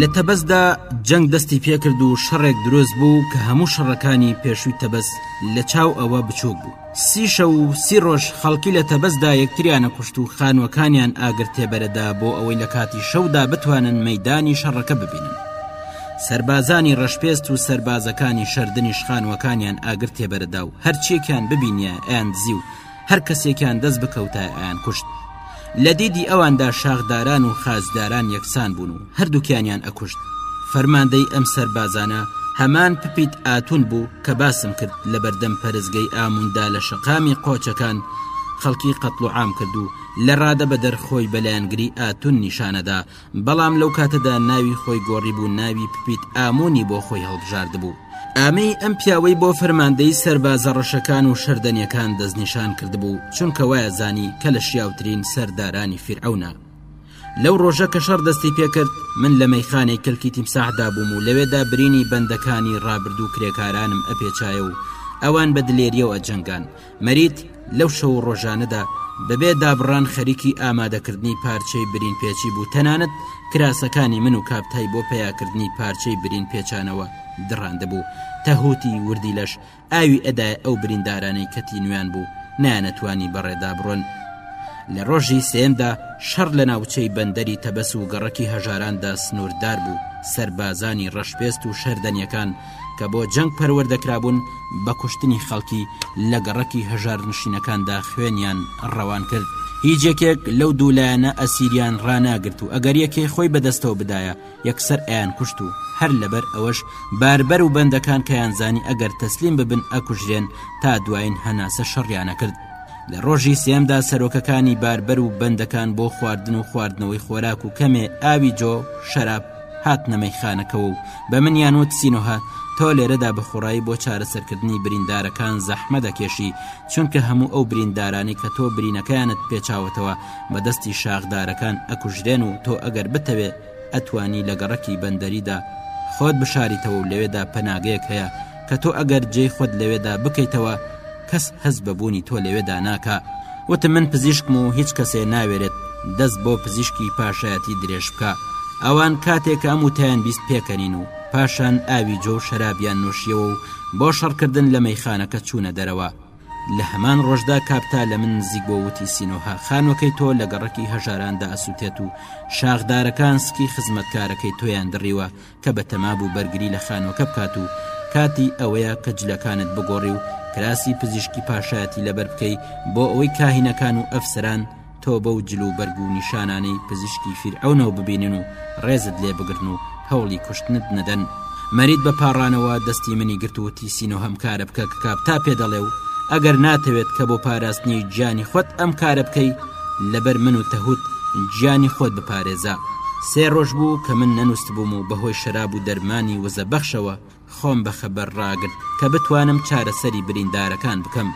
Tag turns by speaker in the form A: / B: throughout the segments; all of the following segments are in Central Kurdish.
A: لە تەبەسدا جەنگ دەستی پێکرد و شەڕێک دروست بوو کە هەموو شەڕەکانی پێشووی تەبەس لە چاو ئەوە بچووک بوو سی شەو و سی ڕۆژ خەڵکی لە تەبەستدا یەکتریانە کوشت و خانووەکانیان ئاگر تێبەرەدا بۆ ئەوەی لە کاتی شەودا بتوانن مەدانی شەڕەکە ببینن سربازانی ڕەشپێست و سربازەکانی شەردنیش خانووەکانیان ئاگر تێبەرەدا و هەرچیەکیان ببینە ئەیان دزی و هەر کەسێکیان دەست بکەوتایان کوشت لە دیدی ئەواندا شاخداران و خاچداران یەکسان بوون و هەردووکیانیان ئەکوشت فەرماندەی ئەم سەربازانە هەمان پپیت ئاتون بوو کە باسم کرد لە بەردەم پەرستگەی ئاموندا لە شەقامی قۆچەکان خەڵکی قەتڵوعام کرد و لە ڕادەبەدەر خۆی بە لایەنگری ئاتون نیشانەدا بەڵام لەو کاتەدا ناوی خۆی گۆڕی بوو ناوی پپیت ئامۆنی بۆ خۆی هەڵبژاردبوو ئامەی ئەم پیاوەی بۆ فەرماندەی سەربازە ڕەشەکان و شەردەنیەکان دەستنیشان کردبوو چونکە وایە زانی کە لە شیاوترین سەردارانی فیرعەونە لەو ڕۆژە کە شەڕ دەستی پێکرد من لە مەیخانەی کلکی تیمساحدا بووم و لەوێدا برینی بەندەکانی ڕابردوو کرێکارانم ئەپێچایە و ئەوان بە دلێریەوە جەنگان مەریت لەو شەو و ڕۆژانەدا بەبێ دابڕان خەریکی ئامادەکردنی پارچەی برین پێچی بوو تەنانەت کراسەکانی من و کاپتای بۆ پیاکردنی پارچەی برین پێچانەوە دڕاندبوو تەهوتی وردی لەش ئاوی ئەدای ئەو بریندارانەی کەتی نوێیان بوو نانەتوانی بەڕێدا بڕۆن لە ڕۆژی سێمدا شەڕ لە ناوچەی بەندەری تەبەس و گەڕەکی هەژاراندا سنووردار بوو سەربازانی ڕەشپێست و شەردەنیەکان کە بۆ جەنگ پەروەردە کرابوون بە کوشتنی خەڵکی لە گەڕەکی هەژار نشینەکاندا خوێنیان ڕەوان کرد هیچ یەکێک لەو دوولایەنە ئەسیریان ڕناگرت و ئەگەر یەکێ خۆی بەدەستەوە بدایە یەکسەر ئەیان کوشت و هەر لەبەر ئەوەش باربەر و بەندەکان کەیانزانی ئەگەر تەسلیم ببن ئەکوژرێن تا دوایین هەناسە شەڕیانە کرد لە ڕۆژی سێمدا سەرۆکەکانی باربەر و بەندەکان بۆ خواردن و خواردنەوەی خۆراک و کەمێ ئاوی جۆ شەراب هاتنە مەیخانەکەوە و بە منیان وت سینۆهە تۆ لێرەدا بەخۆڕایی بۆ چارەسەرکردنی بریندارەکان زەحمە دەکێشی چونکە هەموو ئەو بریندارانی کە تۆ برینەکانت پێچاوەتەوە بە دەستی شاخدارەکان ئەکوژرێن و تۆ ئەگەر بتەوێ ئەتوانی لە گەڕەکی بەندەریدا خۆت بشاریتەوە و لەوێدا پەناگەیەک هەیە کە تۆ ئەگەر جێی خۆت لەوێدا بکەیتەوە کەس هەز بە بوونی تۆ لەوێدا ناکە وتم من پزیشکم و هیچ کەسێ ناوێرێت دەست بۆ پزیشکی پاشایەتی درێژ بکە ئەوان کاتێک ئەم وتیان بیست پێکەنین و پاشان ئاوی جۆ و شەرابیان نوشیەوە و بۆ شەڕکردن لە مەیخانەکە چوونە دەرەوە لە هەمان ڕۆژدا کاپتا لە من نزیک بۆ وتی سینۆها خانوەکەی تۆ لە گەڕەکی هەژاراندا ئەسووتێت و شاخدارەکان سکی خزمەتکارەکەی تۆیان دڕیوە کە بەتەما بوو بەرگری لە خانووەکە بکات و کاتی ئەوەیە کە جلەکانت بگۆڕی و کراسی پزیشکی پاشایەتی لەبەر بکەی بۆ ئەوەی کاهینەکان و ئەفسران تۆ بەو جل و بەرگ و نیشانانەی پزیشکی فیرعونەوە ببینن و ڕێزت لێ بگرن و هەوڵی کوشتنت نەدەن مەرید بە پاڕانەوە دەستی منی گرتووتی سینۆ هەم کارە بکە کە کاپ تا پێ دەڵێ و ئەگەر ناتەوێت کە بۆ پاراستنی گیانی خۆت ئەم کارە بکەی لەبەر من و تەهوت گیانی خۆت بپارێزە سێ ڕۆژ بوو کە من نەنووست بووم و بەهۆی شەراب و دەرمانی وزە بەخشەوە خۆم بە خەبەر ڕاگرت کە بتوانم چارەسەری بریندارەکان بکەم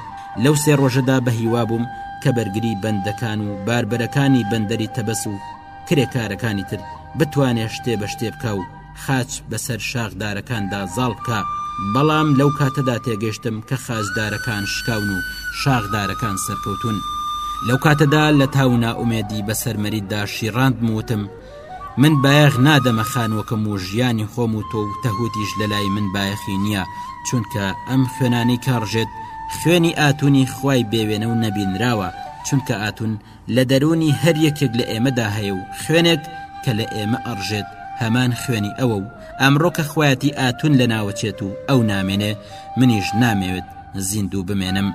A: لەو سێ ڕۆژەدا بە هیوابووم کە بەرگری بەندەکان و باربەرەکانی بەندەری تەبەس و کرێکارەکانی تر بتوانێ شتێ بە شتێ بکە و خاچ بەسەر شاخدارەکاندا زاڵ بکا، بەڵام لەو کاتەدا تێگەشتم کە خاچدارەکان شکاون و شاخدارەکان سەرکەوتوون. لەو کاتەدا لە تاو و نائومێدی بەسەر مەریددا شیڕاندم و وتم، من بایەخ نادەمە خانووەکەم و ژیانی خۆم و تۆ و تەهوتیش لە لای من بایەخی نییە، چونکە ئەم خوێنانەی کاڕژێت خوێنی ئاتونی خوای بێوێنە و نەبینراوە، چونکە ئاتون لە دەروونی هەر یەکێک لە ئێمەدا هەیە و خوێنێک کە لە ئێمە ئەڕژێت هەمان خوێنی ئەوە و ئەمڕۆ کە خویەتی ئاتون لە ناوەچێت و ئەو نامێنێ منیش نامەوێت زیندوو بمێنم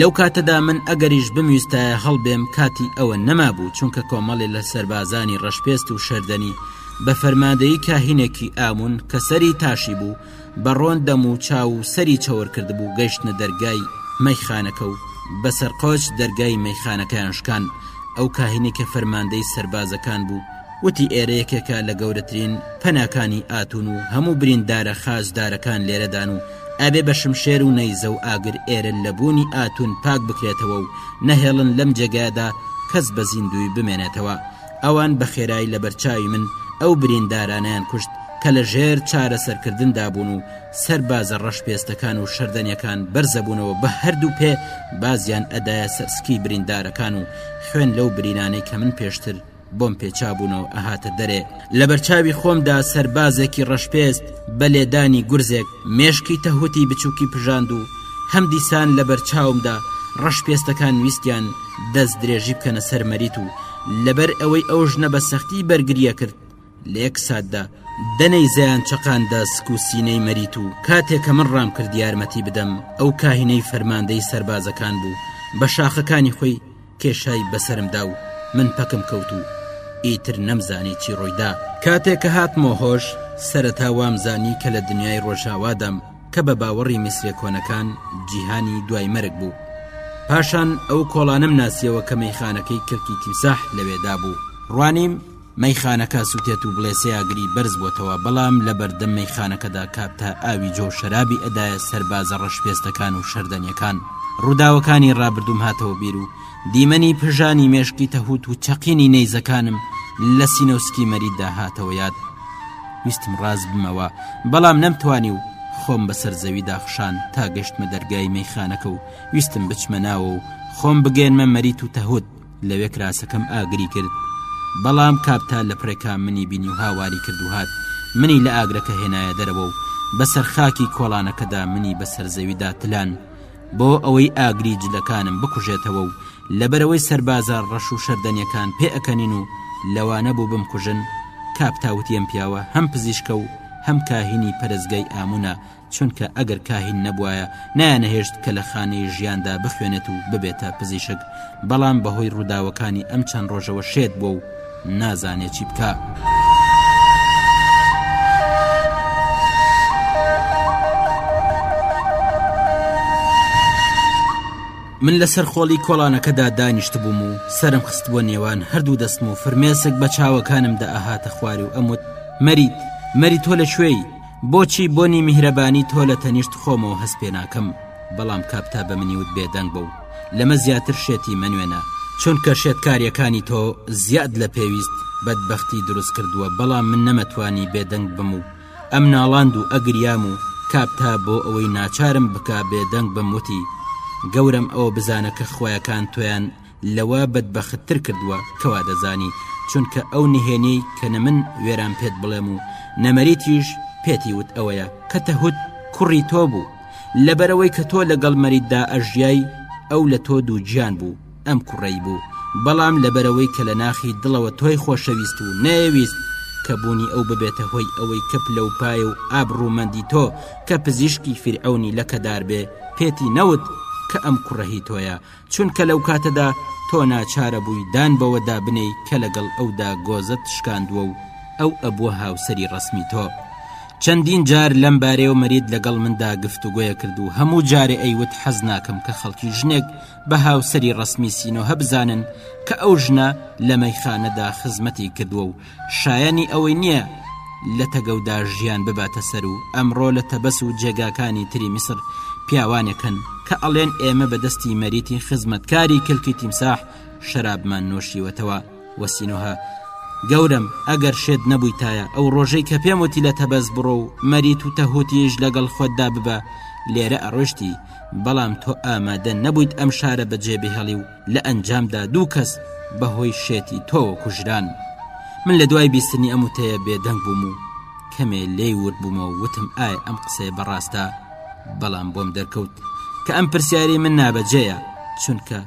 A: لەو کاتەدا من ئەگەریش بمویستایە هەڵبێم کاتی ئەوە نەمابوو چونکە کۆمەڵێ لە سەربازانی ڕەشپێست و شەردەنی بە فەرماندەیی کاهینێکی ئامون کە سەری تاشی بوو بە ڕۆن دەم و چاو و سەری چەور کردبوو گەشتنە دەرگای مەیخانەکە و بە سەرقۆچ دەرگای مەیخانەکەیان شکان ئەو کاهینەی کە فەرماندەی سەربازەکان بوو وتی ئێرە یەکێکە لە گەورەترین پەناکانی ئاتون و هەموو بریندارە خاچدارەکان لێرەدان و ئەبێ بە شمشێر و نەیزە و ئاگر ئێرە لە بوونی ئاتون پاک بکرێتەوە و نەهێڵن لەم جێگایەدا کەس بە زیندووی بمێنێتەوە ئەوان بە خێرای لە بەرچاوی من ئەو بریندارانەیان کوشت کە لە ژێر چارەسەرکردندا بوون و سەر بازە ڕەش پێستەکان و شەردەنیەکان بەرزەبوونەوە بە هەردوو پێ بازیان ئەدایە سەرسکی بریندارەکان و خوێن لەو برینانەی کە من پێشتر بۆم پێچابوونەوە ئەهاتە دەرێ لە بەرچاوی خۆمدا سەربازێکی ڕەشپێست بە لێدانی گورزێک مێشکی تەهوتی بچووکی پژاند و هەم دیسان لە بەرچاومدا ڕەش پێستەکان ویستیان دەست درێژی بکەنە سەر مەریت و لەبەر ئەوەی ئەو ژنە بە سەختی بەرگریە کرد لە یەک ساتدا دەنەی زیان چەقاندە سک و سینەی مەریت و کاتێک کە من ڕام کرد یارمەتی بدەم ئەو کاهینەی فەرماندەی سەربازەکان بوو بە شاخەکانی خۆی کێشای بەسرمدا و من پەکم کەوت و ئیتر نەمزانی چی ڕوویدا کاتێک کە هاتمۆ هۆش سەرەتا وامزانی کە لە دنیای ڕۆژاوادام کە بە باوەڕی میسرە کۆنەکان جیهانی دوای مەرگ بوو پاشان ئەو کۆڵانم ناسیەوە کە مەیخانەکەی کەلکی تیمساح لەوێدا بوو ڕوانیم مەیخانەکە سوتێت و بڵێسەیاگری بەرز بۆتەوە بەڵام لە بەردەم مەیخانەکەدا کاپتا ئاوی جۆ شەرابی ئەدایە سەربازە ڕەشپێستەکان و شەردەنیەکان ڕووداوەکانی ڕابردووم هاتەوە بیر و دیمەنی پژانی مێشکی تەهوت و چەقینی نەیزەکانم لە سینەوسکی مەریددا هاتەوە یاد ویستم ڕاز بمەوە بەڵام نەمتوانی و خۆم بەسەر زەوی داخشان تا گەشتمە دەرگای مەیخانەکە و ویستم بچمە ناوە و خۆم بگەێنمە مەریت و تەهود لەوێ کراسەکەم ئاگری کرد بەڵام کاپتال لە پرێکا منی بینی و هاواری کرد و هات منی لە ئاگرەکە هێنایە دەرەوە و بەسەر خاکی کۆڵانەکەدا منی بەسەر زەویدا تلان بۆ ئەوەی ئاگری جلەکانم بکوژێتەوە و لەبەرەوەی سەربازە ڕەش و شەردەنیەکان پێ ئەکەنین و لەوانە بوو بمکوژن کاپتا وتی ئەم پیاوە هەم پزیشکە و هەم کاهینی پەرستگای ئامونە چونکە ئەگەر کاهین نەبوایە نایانەهێشت کە لە خانەی ژیاندا بخوێنێت و ببێتە پزیشک بەڵام بەهۆی ڕووداوەکانی ئەم چەند ڕۆژەوە شێت بووە و نازانێ چی بکا. من لە سەر خۆڵی کۆڵانەکەدا دانیشتبووم و سرم خستبووە نێوان هەردوو دەستم و فرمێسک بە چاوەکانم دە ئەهاتە خوار و ئەموت مەریت مەری تۆ لە کوێی بۆچی بۆنی میهرەبانی تۆ لە تەنیشت خۆمەوە هەست پێ ناکەم بەڵام کاپتا بە منیوت بێدەنگ بوو لەمە زیاتر شێتی مەنوێنە چونکە شێتکاریەکانی تۆ زیاد لە پێویست بەدبختی دروست کردووە بەڵام من نەمەتوانی بێدەنگ بم و ئەم ناڵاند و ئەگریام و کاپتا بۆ ئەوەی ناچارم بکە بێدەنگ بم وتی گەورم ئەوە بزانە کە خویەکان تۆیان لەوە بەدبەختتر کردووە کەوا دەزانی چونکە ئەو نهێنی کە نە من وێران پێت بڵێم و نەمەریتیش پێتی وت ئەوەیە کە تەهود کوڕی تۆ بوو لەبەرەوەی کە تۆ لەگەڵ مەریددا ئەژیای ئەو لە تۆ دوو گیان بوو ئەم کوڕەی بوو بەڵام لەبەرەوەی کە لە ناخی دڵەوە تۆی خۆشەویست و نەیەویست کە بوونی ئەو ببێتە هۆی ئەوەی کە پلە و پایە و ئابڕوومەندی تۆ کە پزیشکی فیرعونی لەکەدار بێ پێتی نەوت کە ئەم کوڕەهی تۆیە چونکە لەو کاتەدا تۆ ناچارە بووی دان بەوەدا بنێی کە لەگەڵ ئەودا گۆزەت شکاندووە و ئەو ئەبووە هاوسەری ڕسمی تۆ چەندین جار لەم بارەیەوە مەرید لەگەڵ مندا گفت و گوۆیە کرد و هەموو جارێ ئەیوت حەز ناکەم کە خەڵکی ژنێک بە هاوسەری ڕسمی سینۆ هەبزانن کە ئەو ژنە لە مەیخانەدا خزمەتی کردووە و شایانی ئەوەی نییە لە تەگەودا ژیان بباتە سەر و ئەمڕۆ لە تەبەس و جێگاکانی تری میسر پیاوانێکن کە ئەڵێن ئێمە بەدەستی مەریتی خزمەتکاری کلکی تیمساح شەرابمان نۆشیوەتەوە وەسینۆها گەورم ئەگەر شێت نەبوویتایە ئەو ڕۆژەی کە پێم وتی لە تەبەز بڕۆ و مەریت و تەهوتیش لەگەڵ خۆتدا ببە لێرە ئەڕۆشتی بەڵام تۆ ئامادە نەبوویت ئەم شارە بەجێ بهێڵی و لە ئەنجامدا دوو کەس بە هۆی شێتی تۆوە کوژران من لە دوای بیستنی ئەم وتەیە بێدەنگ بووم و کەمێ لێی ورد بوومەوە وتم ئایا ئەم قسەیە بەڕاستە بەڵام بۆم دەرکەوت کە ئەم پرسیاری من نابەجێیە چونکە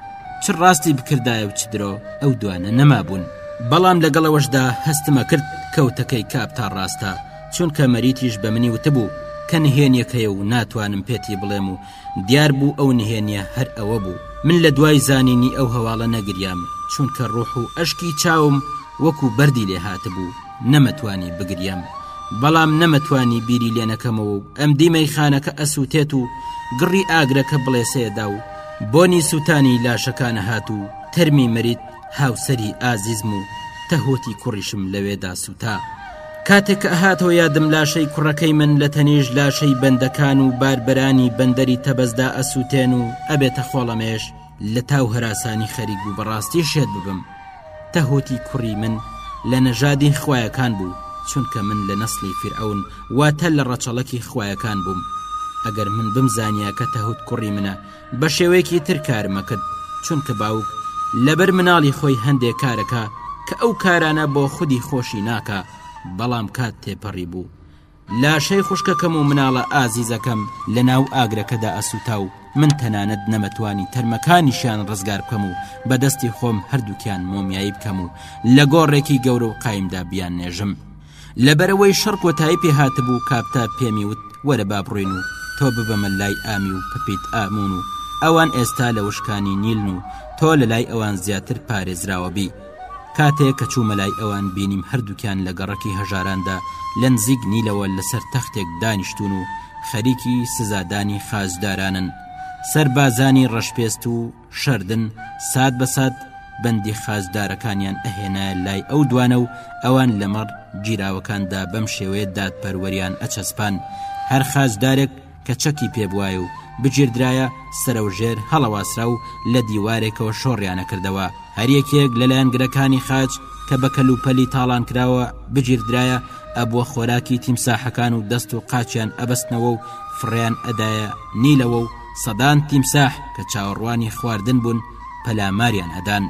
A: چ ڕاستی بکردایە و چ درۆ ئەو دوانە نەمابوون بەڵام لەگەڵەوەشدا هەستمە کرد کەوتەکەی کاپ تا ڕاستە چونکە مەریتیش بە منی وتبوو کە نهێنیەکەیە و ناتوانم پێتی بڵێم و دیار بوو ئەو نهێنیە هەر ئەوە بوو من لە دوای زانینی ئەو هەواڵە نەگریام چونکە ڕوح و ئەشکی چاوم وەکو بەردی لێ هاتبوو نەمەتوانی بگریێم بەڵام نەمەتوانی بیری لێ نەکەمەوە و ئەم دی مەیخانەکە ئەسووتێت و گڕی ئاگرەکە بڵێسەیەدا و بۆنی سووتانی لاشەکانە هات و تەرمی مەریت هاوسەری ئازیزم و تەهۆتی کوڕیشم لەوێدا سووتا. کاتێک کە ئەهاتەوە یادم لاشەی کوڕەکەی من لە تەنیشت لاشەی بەندەکان و باربەرانی بەندەری تەبەزدا ئەسووتێن و ئەبێتە خۆڵەمێش لە تاو هەراسانی خەریک بوو بەڕاستی شێت ببم تەهوتی کوڕی من لە نەژادی خویەکان بوو چونکە من لە نەسلی فیرعون واتە لە ڕەچەڵەکی خویەکان بووم ئەگەر من بمزانیە کە تەهوت کوڕی منە بە شێوەیەکی تر کارم ئەکرد چونکە باوک لەبەر مناڵی خۆی هەندێ کارەکە کە ئەو کارانە بۆ خودی خۆشی ناکا بەڵام کات تێپەڕی بوو لاشەی خوشکەکەم و مناڵە ئازیزەکەم لە ناو ئاگرەکەدا ئەسووتا و من تەنانەت نەمەتوانی تەرمەکانیشیان ڕزگار بکەم و بەدەستی خۆم هەردووکیان مۆمیایی بکەم و لە گۆڕێکی گەورە و قایمدا بیان نێژم لەبەرئەوەی شەڕ کۆتایی پێ هاتبوو کاپتا پێمی وت وەرە با بڕۆین و تۆ ببەمە لای ئامی و پپیت ئامون و ئەوان ئێستا لە وشکانی نیلن و تۆ لە لای ئەوان زیاتر پارێزراوە بی کاتێ کە چوومە لای ئەوان بینیم هەردووکیان لە گەڕەکی هەژاراندا لە نزیک نیلەوە لەسەر تەختێک دانیشتوون و خەریکی سزادانی خاچدارانن سەربازانی ڕەشپێست و شردن سات بە سات بەندی خاچدارەکانیان ئەهێنایە لای ئەو دوانە و ئەوان لەمەڕ گیراوەکاندا بەم شێوەیە دادپەروەریان ئەچەسپان هەر خاچدارێک کە چەکی پێبواە و بگیردرایە سەرەوژێر هەڵەواسرا و لە دیوارێکەوە شۆڕیانە کردەوە هەریەکێک لەلایەن گرەکانی خاچ کە بە کەلوپەلی تاڵان کراوە بگیردرایە ئەبووە خۆراکی تیمساحەکان و دەست و قاچیان ئەبستنەوە و فڕیان ئەدایە نیلەوە و سەدان تیمساح کە چاوەڕوانی خواردن بوون پەلاماریان ئەدان.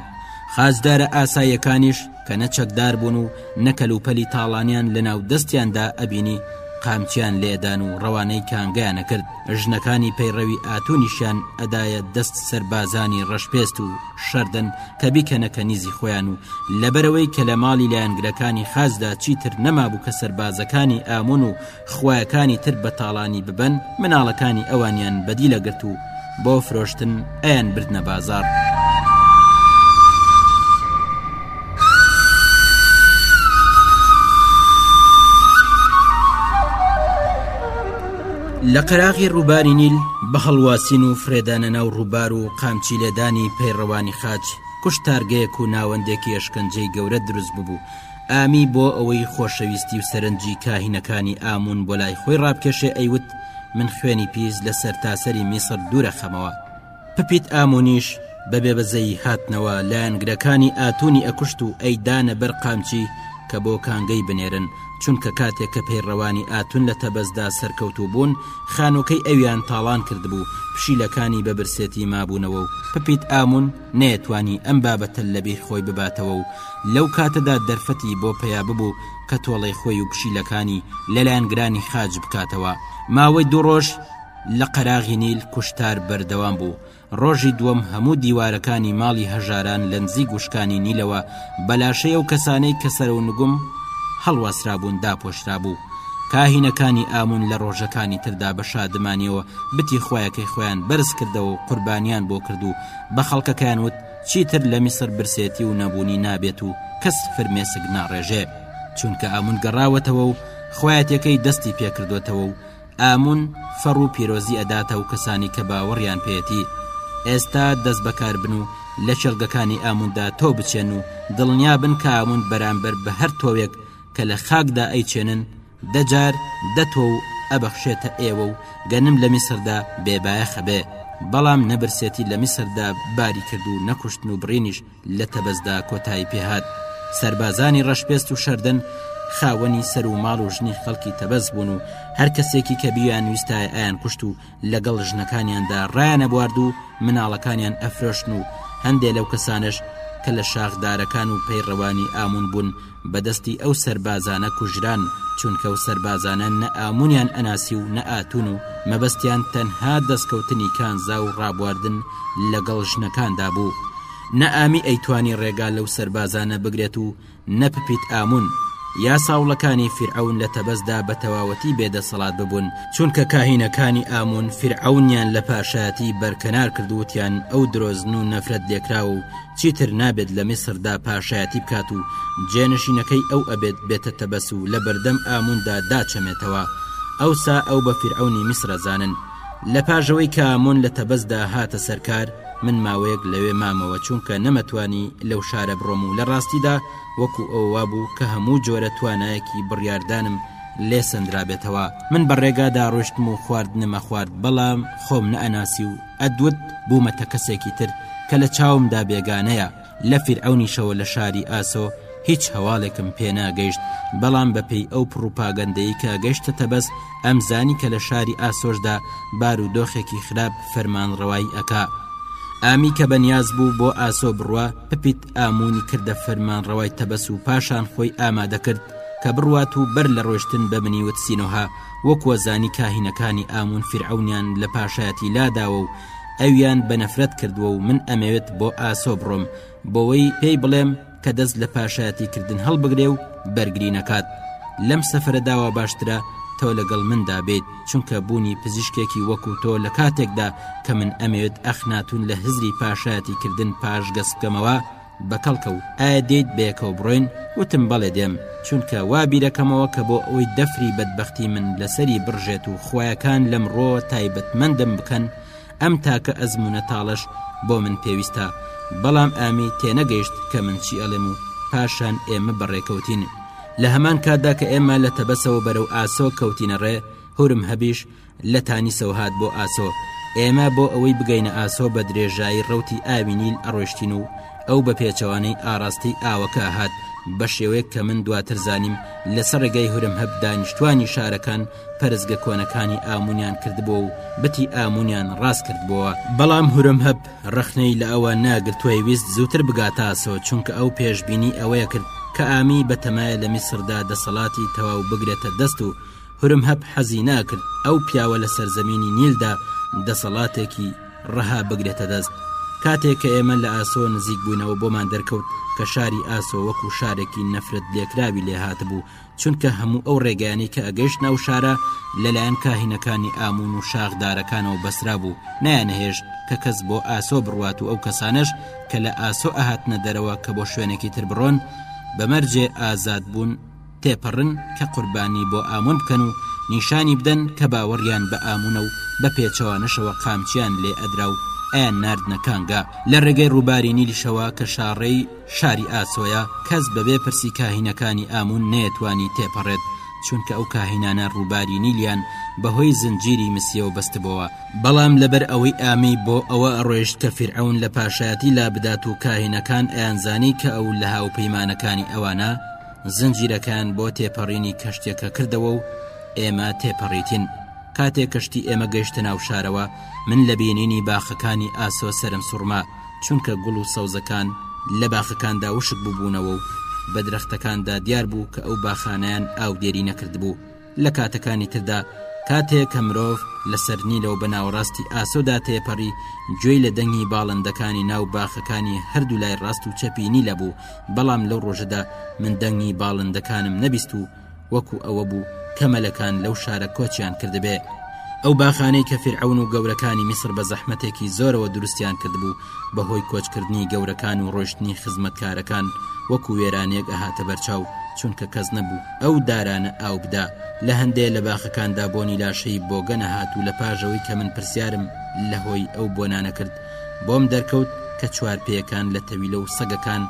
A: خاچدارە ئاساییەکانیش کە نە چەکدار بوون و نە کەلوپەلی تاڵانیان لە ناو دەستیاندا ئەبینی قامچیان لێ ئەدان و ڕەوانەی کانگایان ئەکرد، ژنەکانی پەیڕەوی ئاتونیشیان ئەدایە دەست سەربازانی ڕەشپێست و شەردەن کە بیکەنە کەنیزی خۆیان و لەبەرئەوەی کە لە ماڵی لایەنگرەکانی خاچدا چیتر نەمابوو کە سەربازەکانی ئامون و خوایەکانی تر بە تاڵانی ببەن مناڵەکانی ئەوانیان بەدیلە گرت و بۆ فرۆشتن ئەیان بردنە بازار. لە قەراغی ڕووباری نیل بە هەڵواسین و فرێدانە ناو ڕووبار و قامچی لێدانی پەیڕەوانی خاچ کوشتارگەیەک و ناوەندێکی ئەشکەنجەی گەورە دروست ببوو ئامی بۆ ئەوەی خۆشەویستی و سەرنجی کاهینەکانی ئامون بۆ لای خۆی ڕابکێشێ ئەیوت من خوێنی پیس لە سەرتاسەری میسر دوورەخەمەوە پپیت ئامونیش بە بێبەزەیی هاتنەوە لایەنگرەکانی ئاتونی ئەکوشت و ئەیدانە بەر قامچی کە بۆ کانگەی بنێرن چونکە کاتێک کە پەیڕەوانی ئاتون لە تەبەزدا سەرکەوتوو بوون خانووکەی ئەویان تاڵان کردبوو پشیلەکانی بە برسێتی مابوونەوە و پپیت ئامون نەیەتوانی ئەم بابەتە لە بیر خۆی بباتەوە و لەو کاتەدا دەرفەتی بۆ پەیا ببوو کە تۆڵەی خۆی و پشیلەکانی لە لایەنگرانی خاج بکاتەوە ماوەی دوو ڕۆژ لە قەراغی نیل کوشتار بەردەوام بوو ڕۆژی دووەم هەموو دیوارەکانی ماڵی هەژاران لە نزیک وشکانی نیلەوە بە لاشەی ئەو کەسانەی کە سەرە و نگوم هەڵواسرابوون داپۆشرابوو کاهینەکانی ئامون لە ڕۆژەکانی تردا بە شادمانیەوە بتی خوایەکەی خۆیان بەرز کردەوە و قوربانیان بۆ کرد و بە خەڵکەکەیان وت چیتر لە میسر برسێتی و نەبوونی نابێت و کەس فرمێسک ناڕێژێ چونکە ئامون گەڕاوەتەوە و خواتەکەی دەستی پێکردوێتەوە و ئامون فەڕ و پیرۆزی ئەداتە و کەسانی کە باوەڕیان پێێتی ئێستا دەست بەکار بن و لە کێڵگەکانی ئاموندا تۆ بچێن و دڵنیابن کامون بەرامبەر بە هەر تۆوێک کە لە خاکدا ئەیچێنن دە جار دە تۆو ئەبەخشێتە ئێوە و گەنم لە میسردا بێ بایەخە بێ بەڵام نە برسێتی لە میسردا باری کرد و نە کوشتن و بڕینیش لە تەبەزدا کۆتایی پێ هات سەربازانی ڕەشپێست و شەردەن خاوەنی سەر و ماڵ و ژنی خەڵکی تەبەز بوون و هەر کەسێکی کە بیانویستایە ئەیان کوشت و لەگەڵ ژنەکانیاندا ڕایانەبوارد و مناڵەکانیان ئەفرۆشتن و هەندێ لەو کەسانش کە لە شاخدارەکان و پەیڕەوانی ئامون بوون بەدەستی ئەو سەربازانە کوژران چونکە و سەربازانە نە ئامونیان ئەناسی و نە ئاتون و مەبەستیان تەنها دەستکەوتنی کانزا و ڕابواردن لەگەڵ ژنەکاندا بوو نە ئامی ئەیتوانی ڕێگا لەو سەربازانە بگرێت و نە پپیت ئامون یا ساوڵەکانی فیرعەون لە تەبەسدا بە تەواوەتی بێدەسەڵات ببوون چونکە کاهینەکانی ئامون فیرعەونیان لە پاشایەتی بەرکەنار کردووتیان ئەو درۆزن و نەفرەت لێکراوە و چیتر نابێت لە میسردا پاشایەتی بکات و جێنشینەکەی ئەو ئەبێت بێتە تەبەس و لە بەردەم ئاموندا داچەمێتەوە ئەوسا ئەو بە فیرعەونی میسرەزانن لە پاژەوەی کە ئامۆن لە تەبەسدا هاتە سەرکار من ماوەیەک لەوێ مامەوە چونکە نەمەتوانی لەو شارە بڕۆم و لە ڕاستیدا وەکو ئەوە وابوو کە هەموو جۆرە توانایەکی بڕیاردانم لێ سەندرابێتەوە من بە ڕێگادا ڕۆشتم و خواردنم ئەخوارد بەڵام خۆم نەئەناسی و ئەدوت بوومەتە کەسێکی تر کە لە چاومدا بێگانەیە لە فیرعەونیشەوە لە شاری ئاسۆ هیچ هەواڵێکم پێناگەیشت بەڵام بەپێی ئەو پڕوپاگەندەی کە گەشتە تەبەس ئەمزانی کە لە شاری ئاسۆشدا بار و دۆخێکی خراپ فەرمان ڕەوایی ئەکا ئامی کە بەنیاز بوو بۆ ئاسۆ بڕوە پپیت ئامونی کردە فەرمان ڕەوای تەبەس و پاشان خۆی ئامادە کرد کە بڕوات و بەر لە ڕۆشتن بە منیوت سینۆها وەکوەزانی کاهینەکانی ئامون فیرعەونیان لە پاشایەتی لاداوە و ئەویان بە نەفرەت کردووە و من ئەمەوێت بۆ ئاسۆ بڕۆم بۆەوەی پێی بڵێم کە دەست لە پاشایەتی کردن هەڵبگرێ و بەرگری نەکات لەم سەفرە داوا باشترە تۆ لەگەڵ مندا بێت چونکە بوونی پزیشکێکی وەکو تۆ لە کاتێکدا کە من ئەمەوێت ئەخناتون لە هزری پاشایەتی کردن پاش گەسکەمەوە بە کەڵکە و ئایا دێیت بەیەکەوە بڕۆین وتم بەڵێ دێم چونکە وا بیرەکەمەوە کە بۆ ئەوەی دەفری بەدبەختی من لەسەری بڕژێت و خویەکان لەم ڕۆ تایبەتمەندم بکەن ئەم تاکە ئەزمونە تاڵەش بۆ من پێویستە بەڵام ئامی تێنەگەیشت کە من چی ئەڵێم و پاشان ئێمە بەڕێکەوتین لە هەمان کاتدا کە ئێمە لە تەبەسەوە بەرەو ئاسۆ کەوتینە ڕێ هورم هەبیش لە تانیسەوە هات بۆ ئاسۆ ئێمە بۆ ئەوەی بگەینە ئاسۆ بە درێژایی ڕوتی ئاوی نیل ئەڕۆشتین و ئەو بە پێچەوانەی ئاراستەی ئاوەکە هات بە شێوەیەک کە من دواتر زانیم لەسەر ڕێگەی هورم هەب دانیشتوانی شارەکان پەرزگە کۆنەکانی ئامونیان کردبوو و بتی ئامونیان ڕاست کردبووە بەڵام هورم هەب ڕخنەی لە ئەوە ناگرتووی ویست زووتر بگاتاسۆ چونکە ئەو پێشببینی ئەوەیە کرد کە ئامی بەتەمایە لە میسردا دەسەڵاتی تەواو بگرێتە دەست و هورمهەب حەزی ناکرد ئەو پیاوە لە سەرزەمینی نیلدا دەسەڵاتێکی ڕەها بگرێتە دەست کاتێک کە ئێمە لە ئاسۆ نزیک بووینەوە بۆمان دەرکەوت کە شاری ئاسۆ وەکو شارێکی نەفرەت لێکراوی لێهات بوو چونکە هەموو ئەو ڕێگەیانی کە ئەگەشت ناو شارە لەلایەن کاهینەکانی ئامون و شاخدارەکانەوە بەسرا بوو نایانهێشت کە کەس بۆ ئاسۆ بڕوات و ئەو کەسانەش کە لە ئاسۆ ئەهاتنە دەرەوە کە بۆ شوێنێکی تر بڕۆن بەمەرجێ ئازاد بوون تێپەڕن کە قوربانی بۆ ئامون بکەن و نیشانی بدەن کە باوەڕیان بە ئامونە و بە پێچەوانەشەوە قامچیان لێ ئەدرا و ئەیان ناردنە کانگا لە ڕێگەی ڕووباری نیلیشەوە کە شاڕێی شاری ئاسۆیە کەس بەبێ پرسی کاهینەکانی ئامون نەیەتوانی تێپەڕێت چونکە ئەو کاهینانە ڕووباری نیلیان بەهۆی زنجیری مسیەوە بەستبۆوە بەڵام لەبەر ئەوەی ئامی بۆ ئەوە ئەڕۆیشت کە فیرعەون لە پاشایەتی لابدات و کاهینەکان ئەیانزانی کە ئەو لە هاوپەیمانەکانی ئەوانە زنجیرەکەیان بۆ تێپەڕینی کەشتێکە کردەوە و ئێمە تێپەڕیتین کاتێک کەشتی ئێمە گەیشتە ناو شارەوە من لە بینینی باخەکانی ئاسۆ سرم سوڕما چونکە گوڵ و سەوزەکان لە باخەکاندا وشک ببوونەوە و بە درەختەکاندا دیار بوو کە ئەو باخانیان ئاودێری نەکردبوو لە کاتەکانی تردا کاتێک کە مرۆڤ لەسەر نیلە و بە ناوەڕاستی ئاسۆدا تێپەڕی گوێی لە دەنگی باڵندەکانی ناو باخەکانی هەردوو لای ڕاست و چەپی نیلە بوو بەڵام لەو ڕۆژەدا من دەنگی باڵندەکانم نەبیست و وەکو ئەوە بوو کە مەلەکان لەو شارە کۆچیان کردبێ ئەو باخانەی کە فرعون و گەورەکانی میسر بە زەحمەتێکی زۆرەوە دروستیان کردبوو بەهۆی کۆچکردنی گەورەکان و ڕۆشتنی خزمەتکارەکان وەکو وێرانێک ئەهاتە بەرچاو چونکە کەس نەبوو ئەو دارانە ئاو بدا لە هەندێ لە باخەکاندا بۆنی لاشەی بۆگە نەهات و لە پاژەوەی کە من پرسیارم لە هۆی ئەو بۆنانە کرد بۆم دەرکەوت کە چوار پێیەکان لە تەویلە و سەگەکان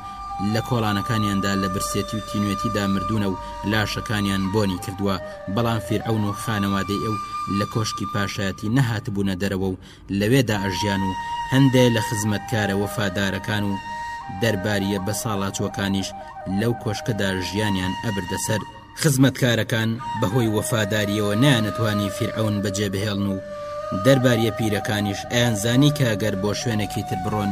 A: لە کۆڵانەکانیاندا لە برسێتی و تینوێتیدا مردوونە و لاشەکانیان بۆنی کردووە بەڵام فیرعەون و خانەوادەی ئەو لە کۆشکی پاشایەتی نەهاتبوونە دەرەوە و لەوێدا ئەژیان و هەندێ لە خزمەتکارە وەفادارەکان و دەربارییە بەساڵاچووەکانیش لەو کۆشکەدا ژیانیان ئەبردە سەر. خزمەتکارەکان بە هۆی وەفادارییەوە نەیانتوانی فیرعەون بەجێبهێڵن و دەربارییە پیرەکانیش ئەیانزانی کە گەر بۆ شوێنێکی تر بڕۆن،